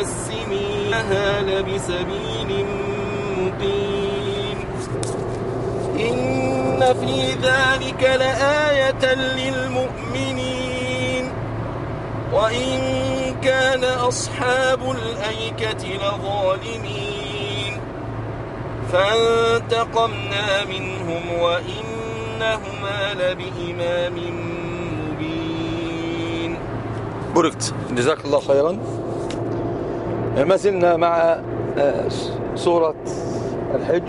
مقسمينها لبسبيل مقيم. إن في ذلك لآية للمؤمنين. وإن كان أصحاب الأيكة لظالمين. فانتقمنا منهم وإنهما لبإمام مبين. بوركت. جزاك الله خيرا. ما زلنا مع آه، سورة الحج.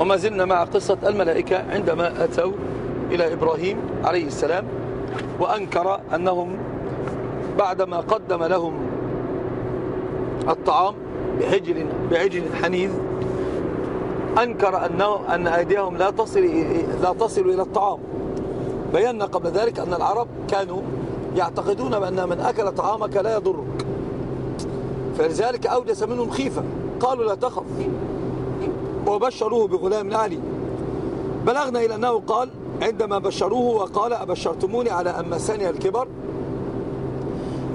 وما زلنا مع قصة الملائكة عندما أتوا إلى إبراهيم عليه السلام وأنكر أنهم بعدما قدم لهم الطعام بعجل, بعجل حنيذ أنكر أنه أن أيديهم لا تصل لا تصل إلى الطعام. بينا قبل ذلك أن العرب كانوا يعتقدون بأن من أكل طعامك لا يضرك. فلذلك أوجس منهم خيفة. قالوا لا تخف. وبشروه بغلام علي. بلغنا إلى أنه قال عندما بشروه وقال أبشرتموني على أن مسني الكبر.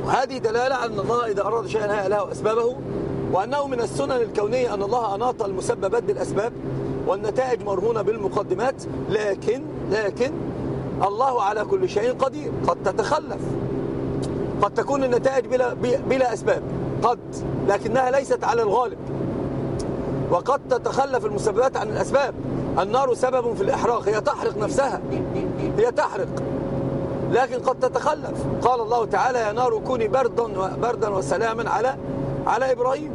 وهذه دلالة على أن الله إذا أراد شيئا هيأ له أسبابه وأنه من السنن الكونية أن الله أناط المسببات بالأسباب والنتائج مرهونة بالمقدمات. لكن لكن الله على كل شيء قدير. قد تتخلف. قد تكون النتائج بلا, بلا أسباب. قد لكنها ليست على الغالب. وقد تتخلف المسببات عن الأسباب. النار سبب في الإحراق هي تحرق نفسها. هي تحرق. لكن قد تتخلف. قال الله تعالى يا نار كوني بردا بردا وسلاما على على إبراهيم.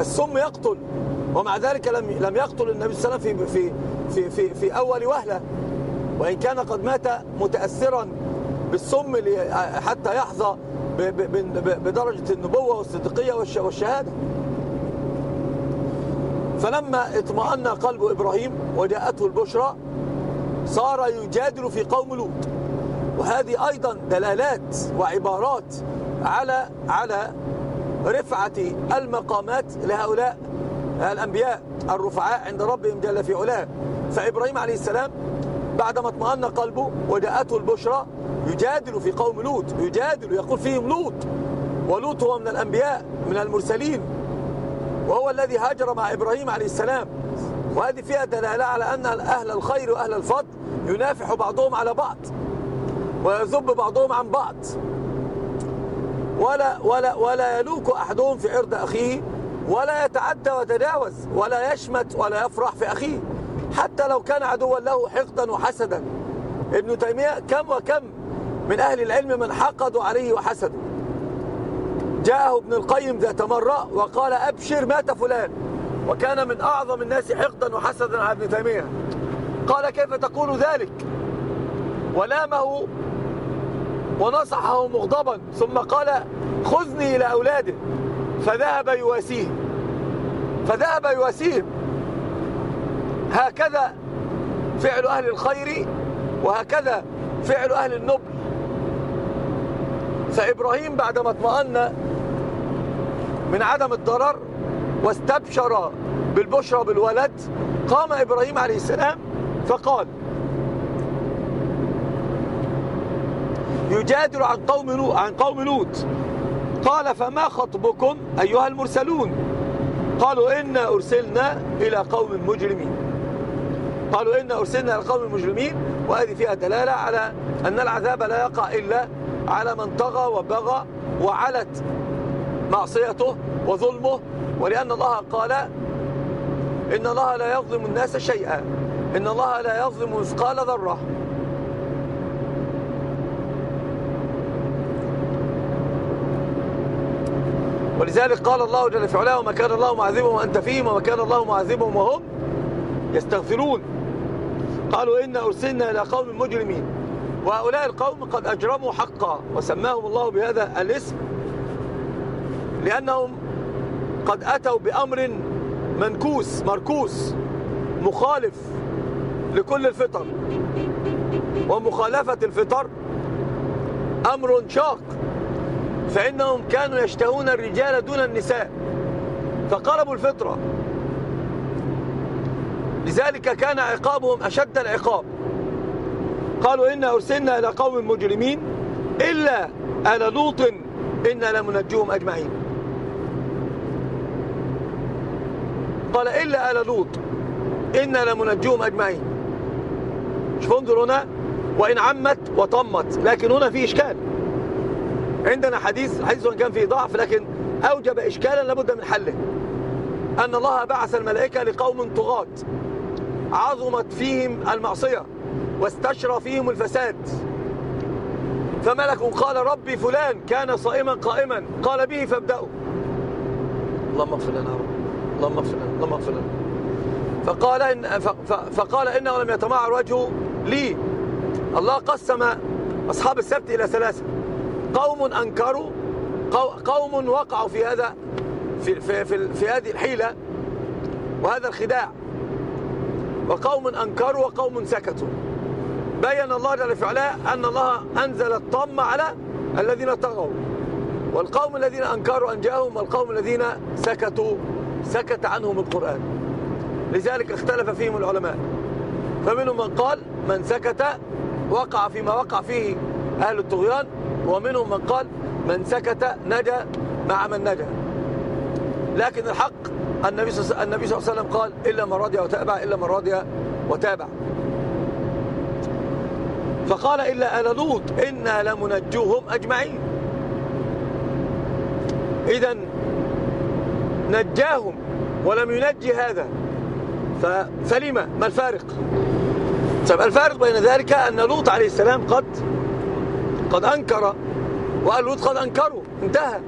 السم يقتل. ومع ذلك لم لم يقتل النبي صلى الله عليه وسلم في في في في أول وهلة. وإن كان قد مات متأثرا بالسم حتى يحظى بدرجة النبوة والصديقية والشهادة. فلما اطمأن قلب إبراهيم وجاءته البشرى صار يجادل في قوم لوط. وهذه أيضا دلالات وعبارات على على رفعة المقامات لهؤلاء الأنبياء الرفعاء عند ربهم جل في علاه. فإبراهيم عليه السلام بعدما اطمأن قلبه وجاءته البشرى يجادل في قوم لوط يجادل يقول فيهم لوط. ولوط هو من الأنبياء من المرسلين. وهو الذي هاجر مع إبراهيم عليه السلام. وهذه فيها دلالة على أن أهل الخير وأهل الفضل ينافح بعضهم على بعض. ويذب بعضهم عن بعض. ولا, ولا, ولا يلوك أحدهم في عرض أخيه. ولا يتعدى ويتجاوز ولا يشمت ولا يفرح في أخيه. حتى لو كان عدوا له حقدا وحسدا. ابن تيمية كم وكم من أهل العلم من حقدوا عليه وحسدوا جاءه ابن القيم ذات مرة وقال أبشر مات فلان وكان من أعظم الناس حقدا وحسدا على ابن تيمية. قال كيف تقول ذلك؟ ولامه ونصحه مغضبا ثم قال خذني إلى أولاده. فذهب يواسيه. فذهب يواسيهم هكذا فعل أهل الخير وهكذا فعل أهل النبل. فإبراهيم بعدما اطمأن من عدم الضرر واستبشر بالبشرى بالولد قام إبراهيم عليه السلام فقال يجادل عن قوم عن قوم لوط. قال فما خطبكم أيها المرسلون؟ قالوا إنا أرسلنا إلى قوم مجرمين. قالوا إنا أرسلنا إلى قوم مجرمين وهذه فيها دلالة على أن العذاب لا يقع إلا على من طغى وبغى وعلت معصيته وظلمه ولأن الله قال إن الله لا يظلم الناس شيئا إن الله لا يظلم مثقال ذرة. ولذلك قال الله جل في علاه وما كان الله معذبهم وأنت فيهم وما كان الله معذبهم وهم يستغفرون قالوا إنا أرسلنا إلى قوم مجرمين وهؤلاء القوم قد أجرموا حقا وسماهم الله بهذا الاسم لأنهم قد أتوا بأمر منكوس مركوس مخالف لكل الفطر. ومخالفة الفطر أمر شاق. فإنهم كانوا يشتهون الرجال دون النساء. فقربوا الفطرة. لذلك كان عقابهم أشد العقاب. قالوا إنا أرسلنا إلى قوم مجرمين إلا آل لوط إنا لمنجوهم أجمعين. قال إلا آل لوط إنا لمنجوهم أجمعين. شوف انظر هنا وإن عمت وطمت لكن هنا في إشكال. عندنا حديث حديث كان فيه ضعف لكن أوجب إشكالا لابد من حله. أن الله بعث الملائكة لقوم طغاة عظمت فيهم المعصية. واستشرى فيهم الفساد. فملك قال ربي فلان كان صائما قائما. قال به فابدأوا. اللهم اغفر لنا رب. اللهم اغفر لنا. اللهم اغفر لنا. فقال إن فقال إنه لم يتمعر وجهه لي. الله قسم أصحاب السبت إلى ثلاثة. قوم أنكروا. قوم وقعوا في هذا في, في, في, في هذه الحيلة وهذا الخداع. وقوم أنكروا وقوم سكتوا. بين الله جل في علاه أن الله أنزل الطم على الذين طغوا والقوم الذين أنكروا أن جاءهم والقوم الذين سكتوا سكت عنهم القرآن. لذلك اختلف فيهم العلماء. فمنهم من قال من سكت وقع فيما وقع فيه أهل الطغيان ومنهم من قال من سكت نجا مع من نجا. لكن الحق النبي صلى الله عليه وسلم قال إلا من رضي وتابع إلا من رضي وتابع. فقال إلا آل لوط إنا لمنجوهم أجمعين. إذا نجاهم ولم ينجي هذا. فلما ما الفارق؟ طيب الفارق بين ذلك أن لوط عليه السلام قد قد أنكر وآل لوط قد أنكروا انتهى.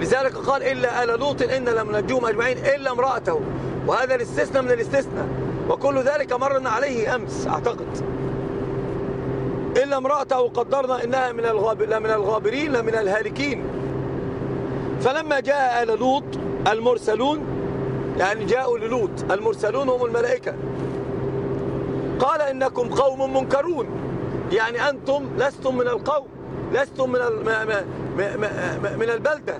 لذلك قال إلا آل لوط إن لم نجوم أجمعين إلا امرأته. وهذا الاستثناء من الاستثناء. وكل ذلك مرنا عليه أمس أعتقد. إلا امرأته قدرنا إنها من الغابر من الغابرين من الهالكين. فلما جاء آل لوط المرسلون يعني جاءوا للوط المرسلون هم الملائكة. قال إنكم قوم منكرون. يعني أنتم لستم من القوم لستم من من البلدة.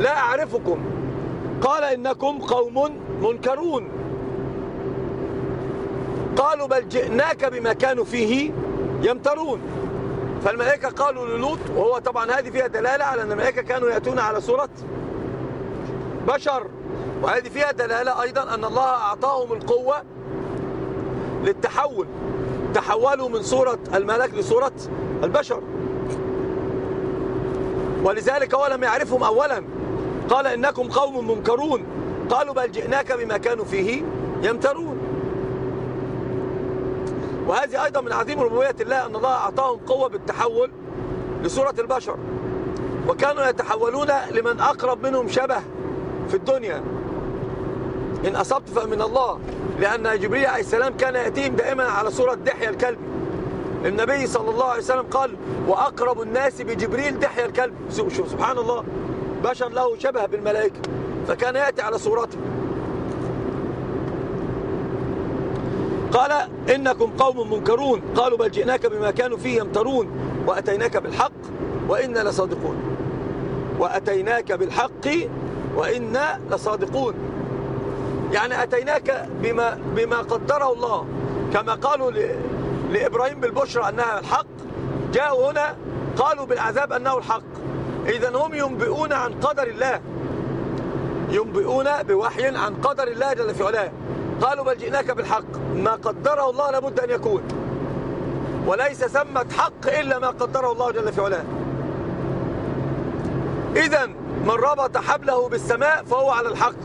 لا أعرفكم. قال إنكم قوم منكرون. قالوا بل جئناك بما كانوا فيه يمترون. فالملائكة قالوا للوط وهو طبعا هذه فيها دلالة على أن الملائكة كانوا يأتون على صورة بشر. وهذه فيها دلالة أيضا أن الله أعطاهم القوة للتحول. تحولوا من صورة الملك لصورة البشر. ولذلك هو لم يعرفهم أولا. قال إنكم قوم منكرون. قالوا بل جئناك بما كانوا فيه يمترون. وهذه أيضا من عظيم ربوبية الله أن الله أعطاهم قوة بالتحول لصورة البشر. وكانوا يتحولون لمن أقرب منهم شبه في الدنيا. إن أصبت فمن الله لأن جبريل عليه السلام كان يأتيهم دائما على صورة دحية الكلب. النبي صلى الله عليه وسلم قال وأقرب الناس بجبريل دحية الكلب. سبحان الله بشر له شبه بالملائكة. فكان يأتي على صورته قال إنكم قوم منكرون. قالوا بل جئناك بما كانوا فيه يمترون. وأتيناك بالحق وإنا لصادقون. وأتيناك بالحق وإنا لصادقون. يعني أتيناك بما, بما قدره الله. كما قالوا لإبراهيم بالبشرى أنها الحق. جاءوا هنا قالوا بالعذاب أنه الحق. إذا هم ينبئون عن قدر الله. ينبئون بوحي عن قدر الله جل في علاه. قالوا بل جئناك بالحق. ما قدره الله لابد أن يكون. وليس ثمة حق إلا ما قدره الله جل في علاه. إذا من ربط حبله بالسماء فهو على الحق.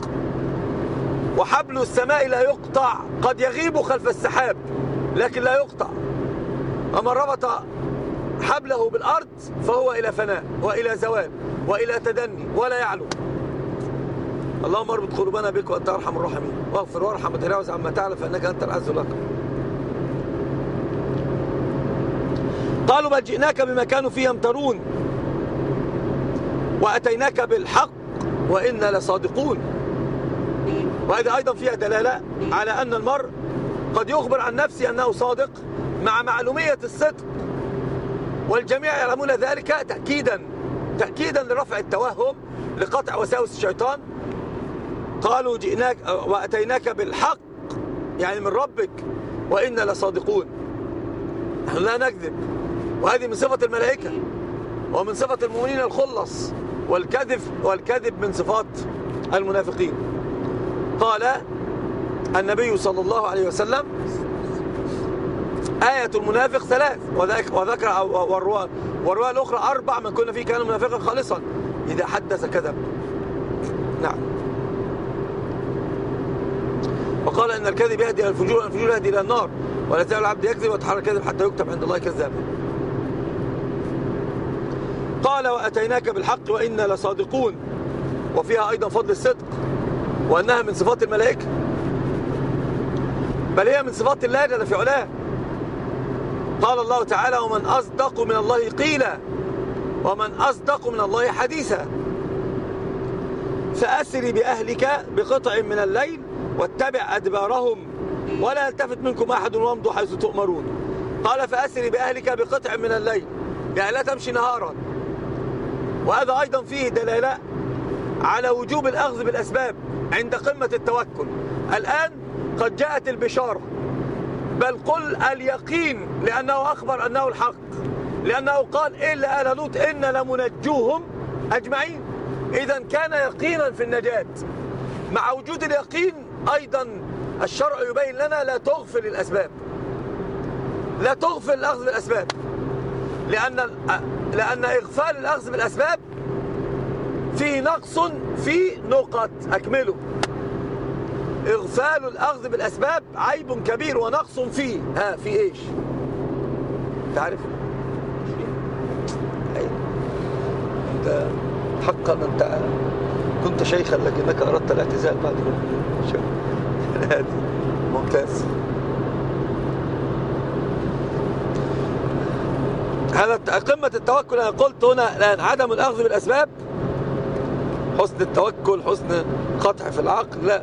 وحبل السماء لا يقطع. قد يغيب خلف السحاب لكن لا يقطع. ومن ربط حبله بالأرض فهو إلى فناء وإلى زوال وإلى تدني ولا يعلو. اللهم اربط قلوبنا بك وأنت أرحم الراحمين. واغفر وارحم وتجاوز عما تعلم فإنك أنت العز لك قالوا بل جئناك بما كانوا فيه يمترون. وأتيناك بالحق وإنا لصادقون. وهذا أيضا فيها دلالة على أن المرء قد يخبر عن نفسه أنه صادق مع معلومية الصدق. والجميع يعلمون ذلك تأكيدا. تأكيدا لرفع التوهم لقطع وساوس الشيطان. قالوا جئناك وأتيناك بالحق يعني من ربك وإنا لصادقون. نحن لا نكذب. وهذه من صفة الملائكة ومن صفة المؤمنين الخلص والكذب والكذب من صفات المنافقين. قال النبي صلى الله عليه وسلم آية المنافق ثلاث وذكر والرواية والرواية الأخرى أربع من كنا فيه كان منافقا خالصا. إذا حدث كذب. نعم. وقال إن الكذب يهدي إلى الفجور وأن الفجور يهدي إلى النار ولا زال العبد يكذب ويتحرى الكذب حتى يكتب عند الله كذابا. قال وأتيناك بالحق وإنا لصادقون. وفيها أيضا فضل الصدق وأنها من صفات الملائكة. بل هي من صفات الله جل في علاه. قال الله تعالى ومن أصدق من الله قيلا ومن أصدق من الله حديثا. فأسر بأهلك بقطع من الليل واتبع أدبارهم ولا يلتفت منكم أحد وامضوا حيث تؤمرون. قال فأسر بأهلك بقطع من الليل. يعني لا تمشي نهارا. وهذا أيضا فيه دلالة على وجوب الأخذ بالأسباب عند قمة التوكل. الآن قد جاءت البشارة. بل قل اليقين لأنه أخبر أنه الحق. لأنه قال إلا آل لوط إن لمنجوهم أجمعين. إذا كان يقينا في النجاة. مع وجود اليقين أيضا الشرع يبين لنا لا تغفل الأسباب. لا تغفل الأخذ بالأسباب لأن, لأن إغفال الأخذ بالأسباب فيه نقص في نقط أكمله. إغفال الأخذ بالأسباب عيب كبير ونقص فيه. ها في إيش؟ تعرف؟ أنت حقا أنت كنت شيخا لكنك أردت الاعتزال بعد هذه ممتاز. هذا قمة التوكل أنا قلت هنا لأن عدم الأخذ بالأسباب. حسن التوكل حسن قطع في العقل لا.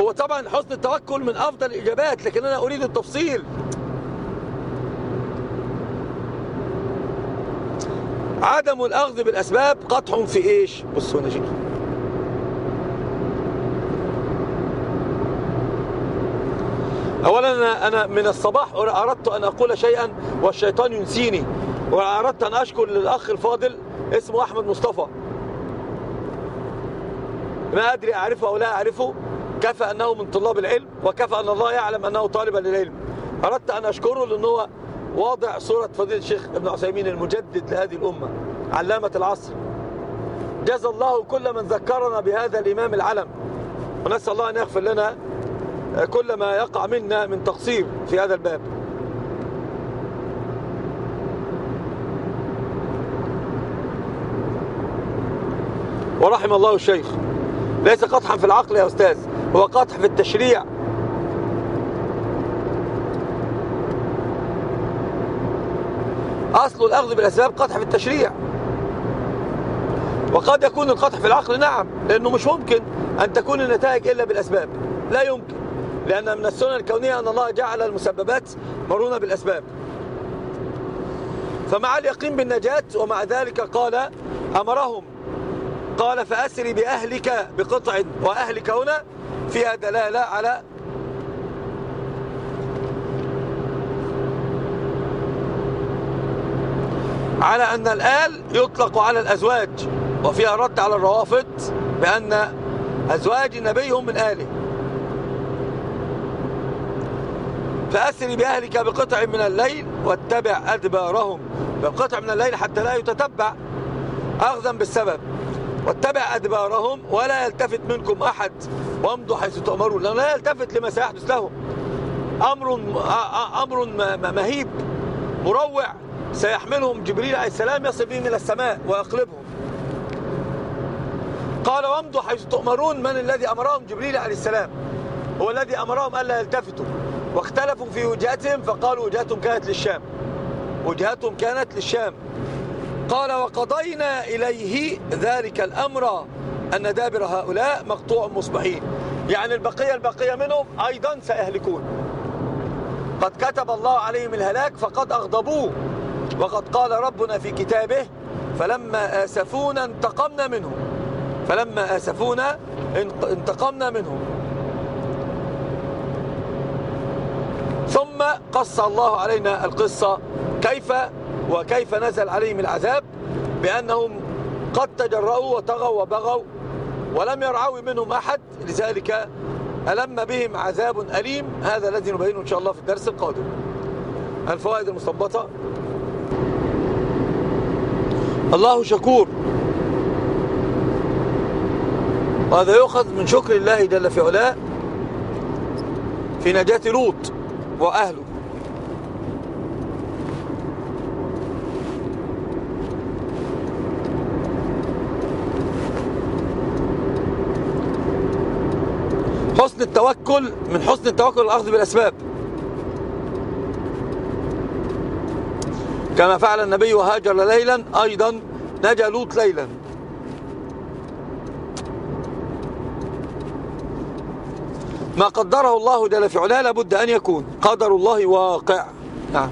هو طبعا حسن التوكل من أفضل الإجابات لكن أنا أريد التفصيل. عدم الأخذ بالأسباب قطع في إيش؟ بصوا شيخ أولا أنا, من الصباح أردت أن أقول شيئا والشيطان ينسيني وأردت أن أشكر للأخ الفاضل اسمه أحمد مصطفى. ما أدري أعرفه أو لا أعرفه كفى أنه من طلاب العلم وكفى أن الله يعلم أنه طالبا للعلم. أردت أن أشكره لأنه واضع صورة فضيلة الشيخ ابن عثيمين المجدد لهذه الأمة علامة العصر. جزى الله كل من ذكرنا بهذا الإمام العلم ونسأل الله أن يغفر لنا كل ما يقع منا من تقصير في هذا الباب. ورحم الله الشيخ. ليس قطحا في العقل يا أستاذ هو قطح في التشريع. أصل الأخذ بالأسباب قطح في التشريع. وقد يكون القطح في العقل نعم لأنه مش ممكن أن تكون النتائج إلا بالأسباب. لا يمكن. لأن من السنن الكونية أن الله جعل المسببات مرونة بالأسباب. فمع اليقين بالنجاة ومع ذلك قال أمرهم. قال فأسري بأهلك بقطع وأهلك هنا فيها دلالة على على أن الآل يطلق على الأزواج. وفيها رد على الروافض بأن أزواج النبي هم من آله. فأسري بأهلك بقطع من الليل واتبع أدبارهم. بقطع من الليل حتى لا يتتبع أخذا بالسبب. واتبع أدبارهم ولا يلتفت منكم أحد. وامضوا حيث تؤمرون. لأنه لا يلتفت لما سيحدث لهم أمر, أمر مهيب مروع. سيحملهم جبريل عليه السلام يصل بهم إلى السماء ويقلبهم. قال وامضوا حيث تؤمرون. من الذي أمرهم؟ جبريل عليه السلام. هو الذي أمرهم ألا يلتفتوا. واختلفوا في وجهتهم فقالوا وجهتهم كانت للشام. وجهتهم كانت للشام. قال وقضينا إليه ذلك الأمر أن دابر هؤلاء مقطوع مصبحين. يعني البقية البقية منهم أيضا سيهلكون. قد كتب الله عليهم الهلاك فقد أغضبوه. وقد قال ربنا في كتابه فلما آسفونا انتقمنا منهم. فلما آسفونا انتقمنا منهم. ثم قص الله علينا القصة كيف وكيف نزل عليهم العذاب بأنهم قد تجرؤوا وطغوا وبغوا ولم يرعوي منهم أحد. لذلك ألم بهم عذاب أليم. هذا الذي نبينه إن شاء الله في الدرس القادم. الفوائد المستنبطة. الله شكور. وهذا يؤخذ من شكر الله جل في علاه في نجاة لوط. وأهله. حسن التوكل من حسن التوكل الأخذ بالأسباب. كما فعل النبي وهاجر ليلا أيضا نجا لوط ليلا. ما قدره الله جل في علاه لابد أن يكون. قدر الله واقع. نعم.